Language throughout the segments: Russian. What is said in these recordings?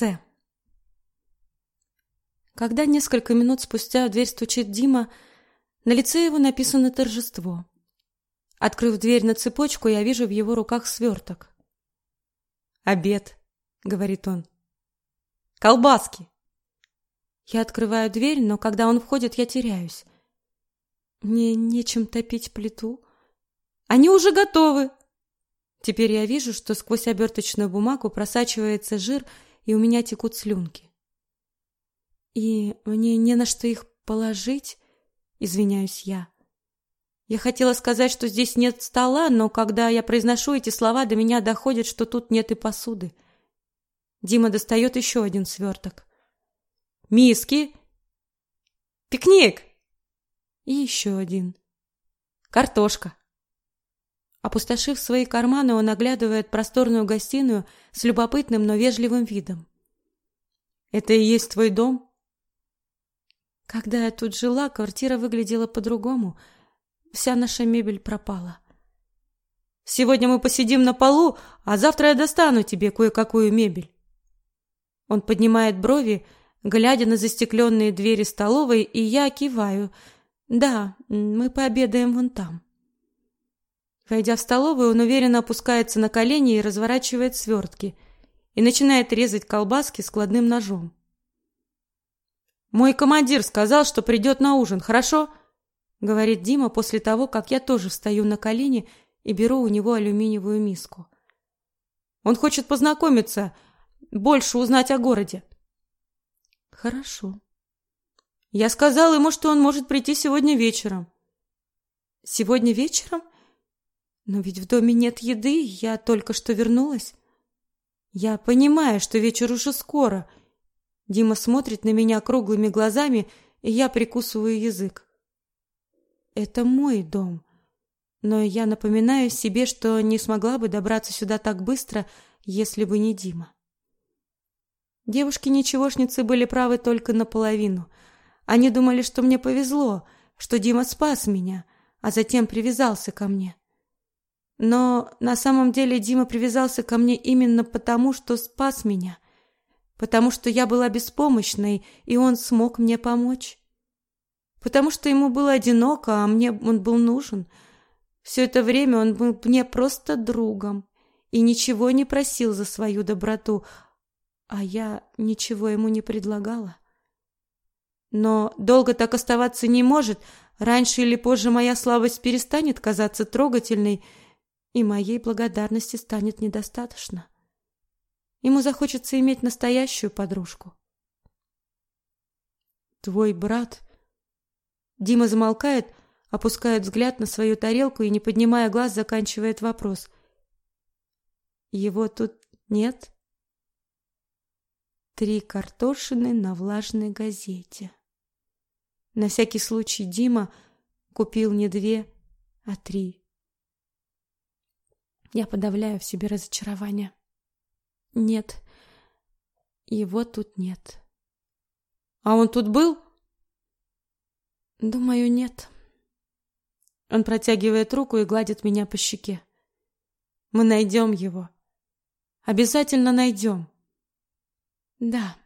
С. Когда несколько минут спустя в дверь стучит Дима, на лице его написано торжество. Открыв дверь на цепочку, я вижу в его руках сверток. «Обед», — говорит он. «Колбаски». Я открываю дверь, но когда он входит, я теряюсь. Мне нечем топить плиту. Они уже готовы. Теперь я вижу, что сквозь оберточную бумагу просачивается жир, и у меня текут слюнки. И мне не на что их положить, извиняюсь я. Я хотела сказать, что здесь нет стола, но когда я произношу эти слова, до меня доходит, что тут нет и посуды. Дима достает еще один сверток. Миски. Пикник. И еще один. Картошка. Опустошив свои карманы, он оглядывает просторную гостиную с любопытным, но вежливым видом. Это и есть твой дом? Когда я тут жила, квартира выглядела по-другому. Вся наша мебель пропала. Сегодня мы посидим на полу, а завтра я достану тебе кое-какую мебель. Он поднимает брови, глядя на застекленные двери столовой, и я киваю. Да, мы пообедаем вон там. Войдя в столовую, он уверенно опускается на колени и разворачивает свертки и начинает резать колбаски складным ножом. Мой командир сказал, что придет на ужин, хорошо? говорит Дима после того, как я тоже встаю на колени и беру у него алюминиевую миску. Он хочет познакомиться, больше узнать о городе. Хорошо. Я сказал ему, что он может прийти сегодня вечером. Сегодня вечером? Но ведь в доме нет еды, я только что вернулась. Я понимаю, что вечер уже скоро. Дима смотрит на меня круглыми глазами, и я прикусываю язык. Это мой дом. Но я напоминаю себе, что не смогла бы добраться сюда так быстро, если бы не Дима. Девушки-ничегошницы были правы только наполовину. Они думали, что мне повезло, что Дима спас меня, а затем привязался ко мне. Но на самом деле Дима привязался ко мне именно потому, что спас меня, потому что я была беспомощной, и он смог мне помочь. Потому что ему было одиноко, а мне он был нужен. Все это время он был мне просто другом и ничего не просил за свою доброту, а я ничего ему не предлагала. Но долго так оставаться не может. Раньше или позже моя слабость перестанет казаться трогательной, и моей благодарности станет недостаточно. Ему захочется иметь настоящую подружку. Твой брат Дима замолкает, опускает взгляд на свою тарелку и не поднимая глаз заканчивает вопрос. Его тут нет? Три картошины на влажной газете. На всякий случай Дима купил не две, а три. Я подавляю в себе разочарование. Нет. Его тут нет. А он тут был? Думаю, нет. Он протягивает руку и гладит меня по щеке. Мы найдем его. Обязательно найдем. Да,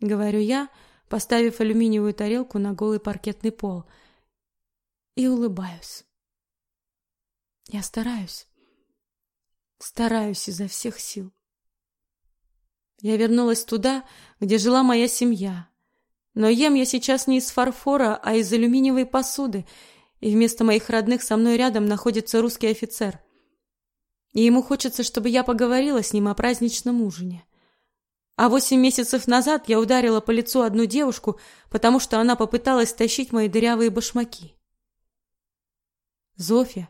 говорю я, поставив алюминиевую тарелку на голый паркетный пол, и улыбаюсь. Я стараюсь. Стараюсь изо всех сил. Я вернулась туда, где жила моя семья. Но ем я сейчас не из фарфора, а из алюминиевой посуды, и вместо моих родных со мной рядом находится русский офицер. И ему хочется, чтобы я поговорила с ним о праздничном ужине. А восемь месяцев назад я ударила по лицу одну девушку, потому что она попыталась тащить мои дырявые башмаки. Зофия,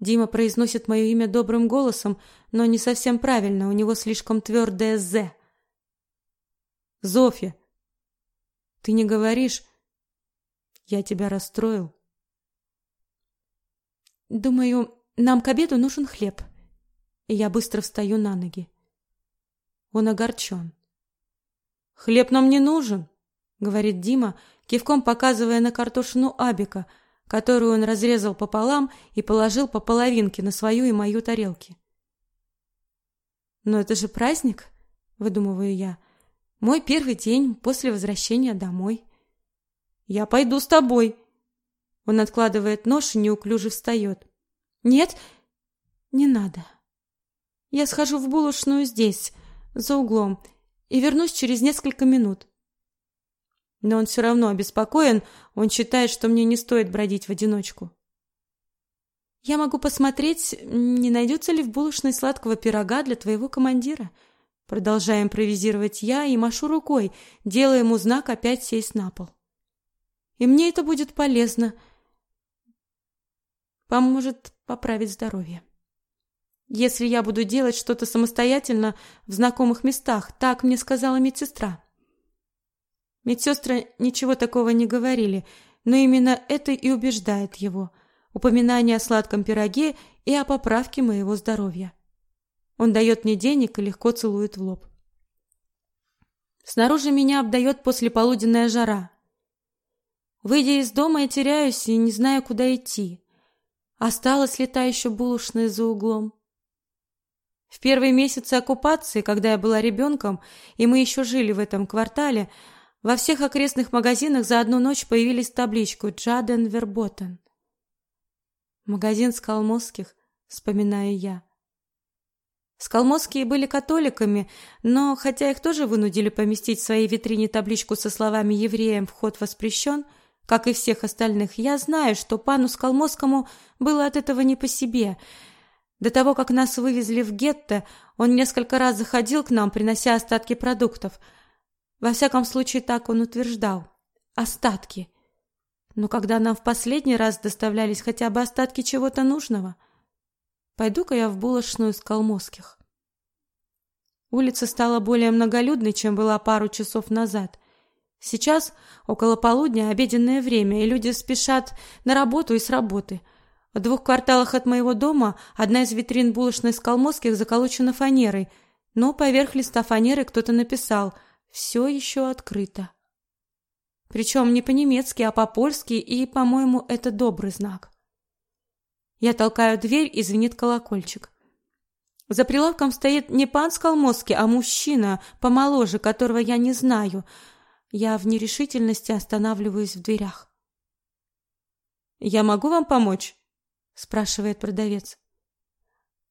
Дима произносит мое имя добрым голосом, но не совсем правильно, у него слишком твердое «з». Зофья, ты не говоришь, я тебя расстроил. Думаю, нам к обеду нужен хлеб. И я быстро встаю на ноги. Он огорчен. Хлеб нам не нужен, говорит Дима, кивком показывая на картошину Абика – которую он разрезал пополам и положил по половинке на свою и мою тарелки. Но это же праздник, выдумываю я. Мой первый день после возвращения домой. Я пойду с тобой. Он откладывает нож и неуклюже встает. Нет, не надо. Я схожу в булочную здесь, за углом, и вернусь через несколько минут. Но он все равно обеспокоен, он считает, что мне не стоит бродить в одиночку. Я могу посмотреть, не найдется ли в булочной сладкого пирога для твоего командира. Продолжаю импровизировать я и машу рукой, делая ему знак опять сесть на пол. И мне это будет полезно. Поможет поправить здоровье. Если я буду делать что-то самостоятельно в знакомых местах, так мне сказала медсестра. Медсестры ничего такого не говорили, но именно это и убеждает его. Упоминание о сладком пироге и о поправке моего здоровья. Он дает мне денег и легко целует в лоб. Снаружи меня обдает послеполуденная жара. Выйдя из дома, я теряюсь и не знаю, куда идти. Осталась ли та еще булочная за углом? В первые месяцы оккупации, когда я была ребенком, и мы еще жили в этом квартале, во всех окрестных магазинах за одну ночь появились табличку «Джаден Верботен». Магазин Скалмосских, вспоминаю я. Скалмосские были католиками, но хотя их тоже вынудили поместить в своей витрине табличку со словами «Евреям вход воспрещен», как и всех остальных, я знаю, что пану Скалмосскому было от этого не по себе – до того, как нас вывезли в гетто, он несколько раз заходил к нам, принося остатки продуктов. Во всяком случае, так он утверждал. Остатки. Но когда нам в последний раз доставлялись хотя бы остатки чего-то нужного, пойду-ка я в булочную с Калмосских. Улица стала более многолюдной, чем была пару часов назад. Сейчас около полудня обеденное время, и люди спешат на работу и с работы – в двух кварталах от моего дома одна из витрин булочной Скалмосских заколочена фанерой, но поверх листа фанеры кто-то написал «Все еще открыто». Причем не по-немецки, а по-польски, и, по-моему, это добрый знак. Я толкаю дверь, и звенит колокольчик. За прилавком стоит не пан Скалмосский, а мужчина, помоложе, которого я не знаю. Я в нерешительности останавливаюсь в дверях. «Я могу вам помочь?» спрашивает продавец.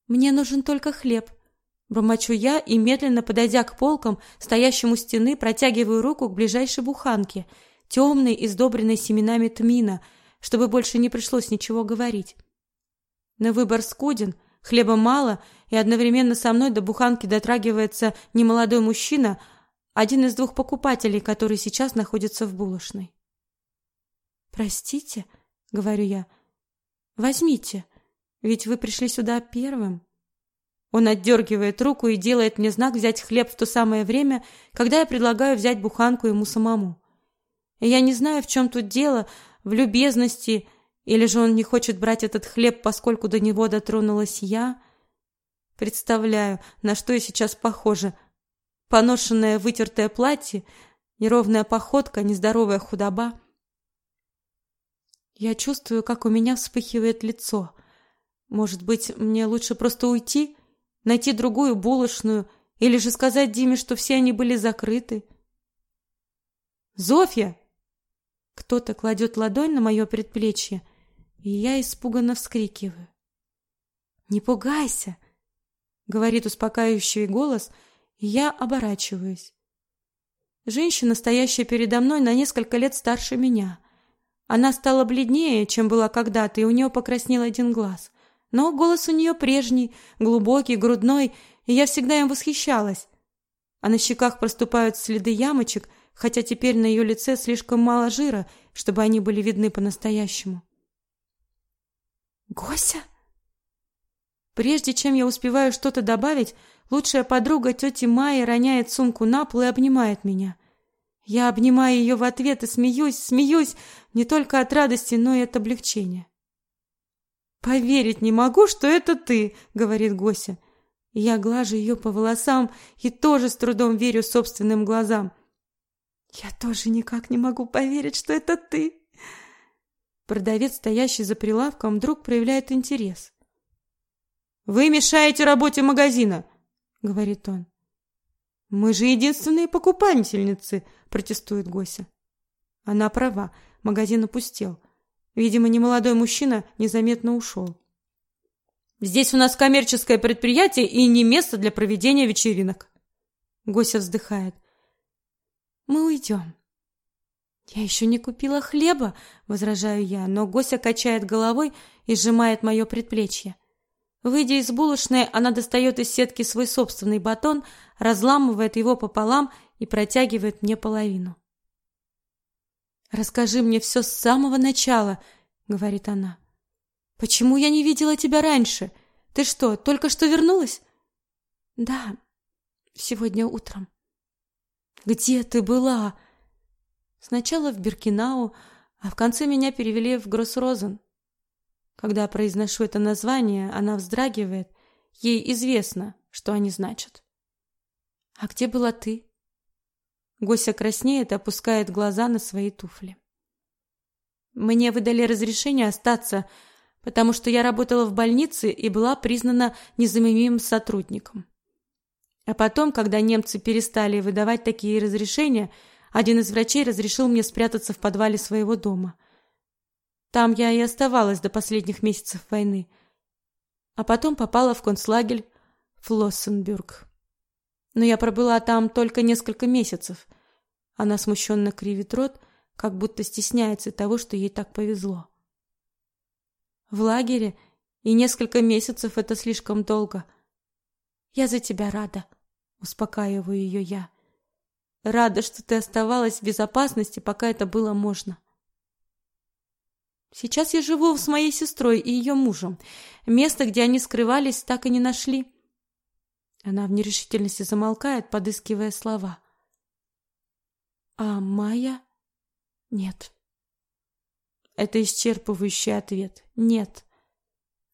Мне нужен только хлеб. Бормочу я и, медленно подойдя к полкам, стоящим у стены, протягиваю руку к ближайшей буханке, темной и сдобренной семенами тмина, чтобы больше не пришлось ничего говорить. На выбор скуден, хлеба мало, и одновременно со мной до буханки дотрагивается немолодой мужчина, один из двух покупателей, который сейчас находится в булочной. «Простите», — говорю я, — Возьмите, ведь вы пришли сюда первым. Он отдергивает руку и делает мне знак взять хлеб в то самое время, когда я предлагаю взять буханку ему самому. И я не знаю, в чем тут дело, в любезности, или же он не хочет брать этот хлеб, поскольку до него дотронулась я. Представляю, на что я сейчас похожа. Поношенное вытертое платье, неровная походка, нездоровая худоба — я чувствую, как у меня вспыхивает лицо. Может быть, мне лучше просто уйти, найти другую булочную или же сказать Диме, что все они были закрыты. Зофья! Кто-то кладет ладонь на мое предплечье, и я испуганно вскрикиваю. Не пугайся, говорит успокаивающий голос, и я оборачиваюсь. Женщина, стоящая передо мной, на несколько лет старше меня. Она стала бледнее, чем была когда-то, и у нее покраснел один глаз. Но голос у нее прежний, глубокий, грудной, и я всегда им восхищалась. А на щеках проступают следы ямочек, хотя теперь на ее лице слишком мало жира, чтобы они были видны по-настоящему. Гося? Прежде чем я успеваю что-то добавить, лучшая подруга тети Майи роняет сумку на пол и обнимает меня. Я обнимаю ее в ответ и смеюсь, смеюсь не только от радости, но и от облегчения. Поверить не могу, что это ты, говорит Гося. Я глажу ее по волосам и тоже с трудом верю собственным глазам. Я тоже никак не могу поверить, что это ты. Продавец, стоящий за прилавком, вдруг проявляет интерес. Вы мешаете работе магазина, говорит он. Мы же единственные покупательницы, протестует Гося. Она права, магазин опустел. Видимо, немолодой мужчина незаметно ушел. Здесь у нас коммерческое предприятие и не место для проведения вечеринок. Гося вздыхает. Мы уйдем. Я еще не купила хлеба, возражаю я, но Гося качает головой и сжимает мое предплечье. Выйдя из булочной, она достает из сетки свой собственный батон, разламывает его пополам и протягивает мне половину. Расскажи мне все с самого начала, говорит она. Почему я не видела тебя раньше? Ты что, только что вернулась? Да, сегодня утром. Где ты была? Сначала в Биркинау, а в конце меня перевели в Гроссрозен. Когда произношу это название, она вздрагивает. Ей известно, что они значат. А где была ты? Гося краснеет и опускает глаза на свои туфли. Мне выдали разрешение остаться, потому что я работала в больнице и была признана незаменимым сотрудником. А потом, когда немцы перестали выдавать такие разрешения, один из врачей разрешил мне спрятаться в подвале своего дома. Там я и оставалась до последних месяцев войны. А потом попала в концлагерь Флоссенбюрг. Но я пробыла там только несколько месяцев. Она смущенно кривит рот, как будто стесняется того, что ей так повезло. В лагере и несколько месяцев это слишком долго. Я за тебя рада, успокаиваю ее я. Рада, что ты оставалась в безопасности, пока это было можно. Сейчас я живу с моей сестрой и ее мужем. Место, где они скрывались, так и не нашли. Она в нерешительности замолкает, подыскивая слова. А Майя? Нет. Это исчерпывающий ответ. Нет.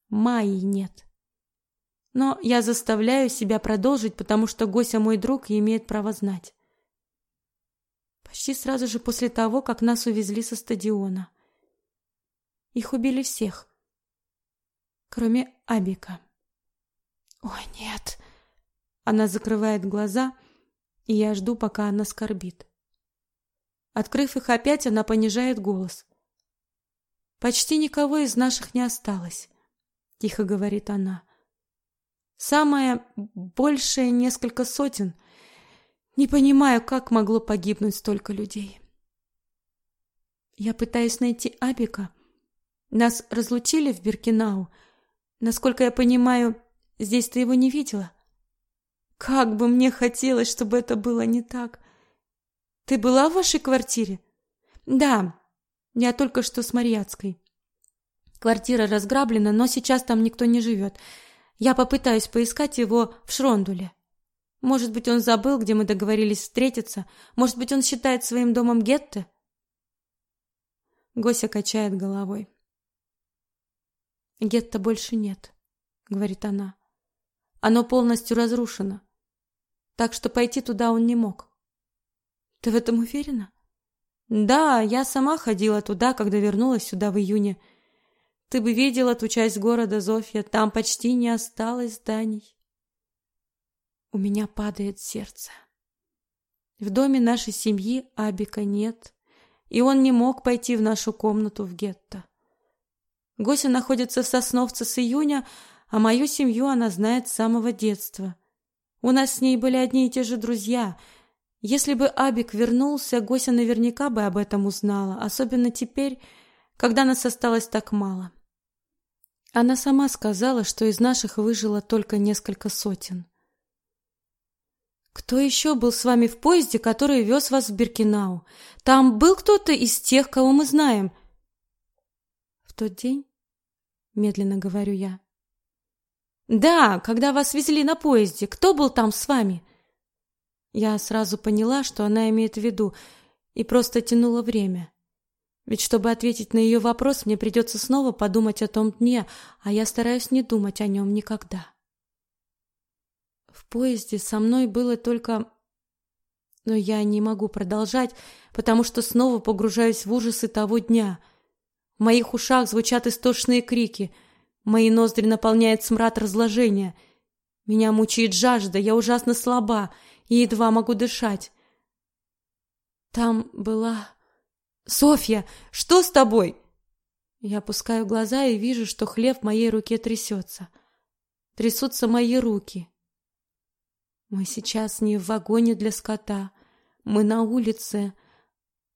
Майи нет. Но я заставляю себя продолжить, потому что Гося мой друг и имеет право знать. Почти сразу же после того, как нас увезли со стадиона. Их убили всех, кроме Абика. Ой, нет. Она закрывает глаза, и я жду, пока она скорбит. Открыв их опять, она понижает голос. Почти никого из наших не осталось, тихо говорит она. Самое большее несколько сотен. Не понимаю, как могло погибнуть столько людей. Я пытаюсь найти Абика, нас разлучили в Биркинау. Насколько я понимаю, здесь ты его не видела. Как бы мне хотелось, чтобы это было не так. Ты была в вашей квартире? Да. Я только что с Марьяцкой. Квартира разграблена, но сейчас там никто не живет. Я попытаюсь поискать его в Шрондуле. Может быть, он забыл, где мы договорились встретиться. Может быть, он считает своим домом Гетте? Гося качает головой. Гетто больше нет, говорит она. Оно полностью разрушено. Так что пойти туда он не мог. Ты в этом уверена? Да, я сама ходила туда, когда вернулась сюда в июне. Ты бы видела ту часть города, Зофья, там почти не осталось зданий. У меня падает сердце. В доме нашей семьи Абика нет, и он не мог пойти в нашу комнату в гетто. Гося находится в Сосновце с июня, а мою семью она знает с самого детства. У нас с ней были одни и те же друзья. Если бы Абик вернулся, Гося наверняка бы об этом узнала, особенно теперь, когда нас осталось так мало. Она сама сказала, что из наших выжило только несколько сотен. Кто еще был с вами в поезде, который вез вас в Биркинау? Там был кто-то из тех, кого мы знаем? тот день? Медленно говорю я. Да, когда вас везли на поезде, кто был там с вами? Я сразу поняла, что она имеет в виду, и просто тянула время. Ведь чтобы ответить на ее вопрос, мне придется снова подумать о том дне, а я стараюсь не думать о нем никогда. В поезде со мной было только... Но я не могу продолжать, потому что снова погружаюсь в ужасы того дня — в моих ушах звучат истошные крики. Мои ноздри наполняет смрад разложения. Меня мучает жажда, я ужасно слаба. и едва могу дышать. Там была... «Софья, что с тобой?» Я опускаю глаза и вижу, что хлеб в моей руке трясется. Трясутся мои руки. Мы сейчас не в вагоне для скота. Мы на улице.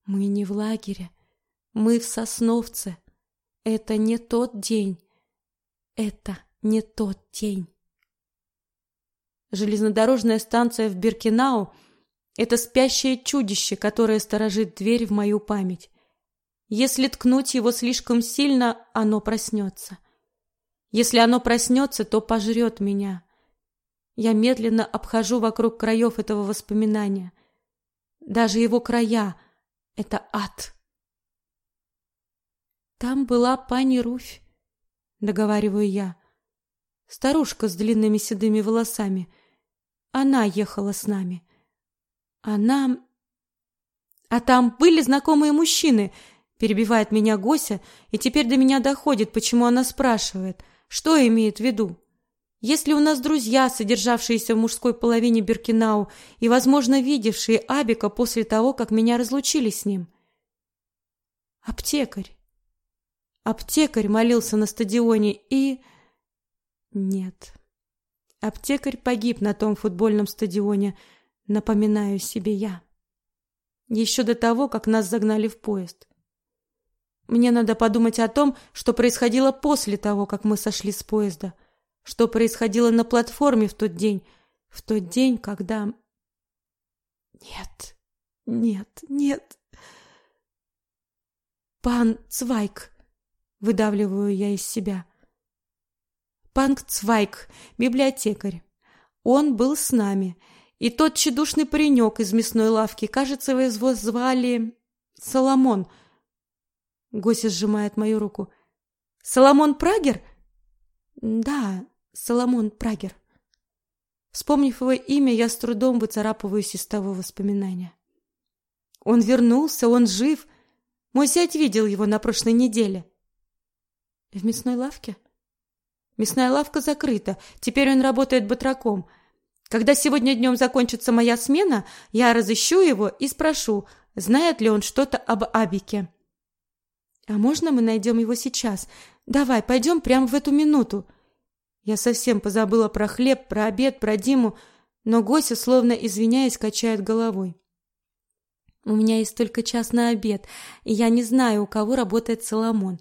Мы не в лагере. Мы в Сосновце. Это не тот день. Это не тот день. Железнодорожная станция в Биркинау — это спящее чудище, которое сторожит дверь в мою память. Если ткнуть его слишком сильно, оно проснется. Если оно проснется, то пожрет меня. Я медленно обхожу вокруг краев этого воспоминания. Даже его края — это ад. Там была пани Руфь, договариваю я. Старушка с длинными седыми волосами — она ехала с нами. Она... А там были знакомые мужчины, перебивает меня Гося, и теперь до меня доходит, почему она спрашивает, что имеет в виду. Если у нас друзья, содержавшиеся в мужской половине Биркинау и, возможно, видевшие Абика после того, как меня разлучили с ним. Аптекарь. Аптекарь молился на стадионе и... Нет. Аптекарь погиб на том футбольном стадионе, напоминаю себе я. Еще до того, как нас загнали в поезд. Мне надо подумать о том, что происходило после того, как мы сошли с поезда, что происходило на платформе в тот день, в тот день, когда Нет. Нет, нет. Пан Цвайк, выдавливаю я из себя. Панкцвайк, библиотекарь. Он был с нами. И тот чудушный паренек из мясной лавки, кажется, его звали Соломон. Гося сжимает мою руку. Соломон Прагер? Да, Соломон Прагер. Вспомнив его имя, я с трудом выцарапываюсь из того воспоминания. Он вернулся, он жив. Мой зять видел его на прошлой неделе. В мясной лавке? Мясная лавка закрыта. Теперь он работает батраком. Когда сегодня днем закончится моя смена, я разыщу его и спрошу, знает ли он что-то об Абике. А можно мы найдем его сейчас? Давай, пойдем прямо в эту минуту. Я совсем позабыла про хлеб, про обед, про Диму, но Гося, словно извиняясь, качает головой. У меня есть только час на обед, и я не знаю, у кого работает Соломон.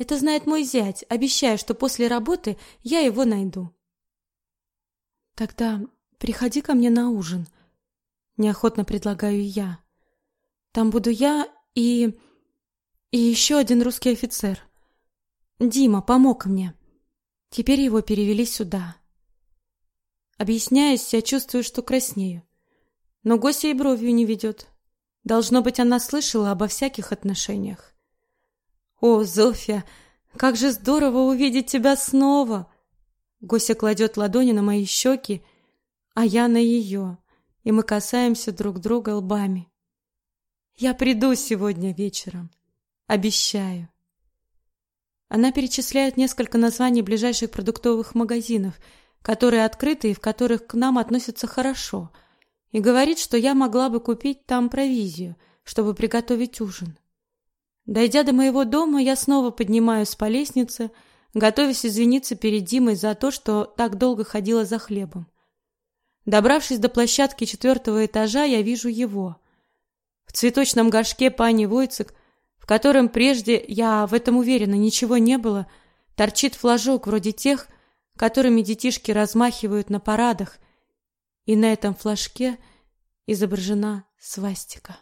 Это знает мой зять, обещая, что после работы я его найду. Тогда приходи ко мне на ужин, неохотно предлагаю я. Там буду я и и еще один русский офицер. Дима помог мне. Теперь его перевели сюда. Объясняясь, я чувствую, что краснею. Но Гося и бровью не ведет. Должно быть, она слышала обо всяких отношениях. «О, Зофия, как же здорово увидеть тебя снова!» Гося кладет ладони на мои щеки, а я на ее, и мы касаемся друг друга лбами. «Я приду сегодня вечером. Обещаю». Она перечисляет несколько названий ближайших продуктовых магазинов, которые открыты и в которых к нам относятся хорошо, и говорит, что я могла бы купить там провизию, чтобы приготовить ужин. Дойдя до моего дома, я снова поднимаюсь по лестнице, готовясь извиниться перед Димой за то, что так долго ходила за хлебом. Добравшись до площадки четвертого этажа, я вижу его. В цветочном горшке пани Войцек, в котором прежде, я в этом уверена, ничего не было, торчит флажок вроде тех, которыми детишки размахивают на парадах, и на этом флажке изображена свастика.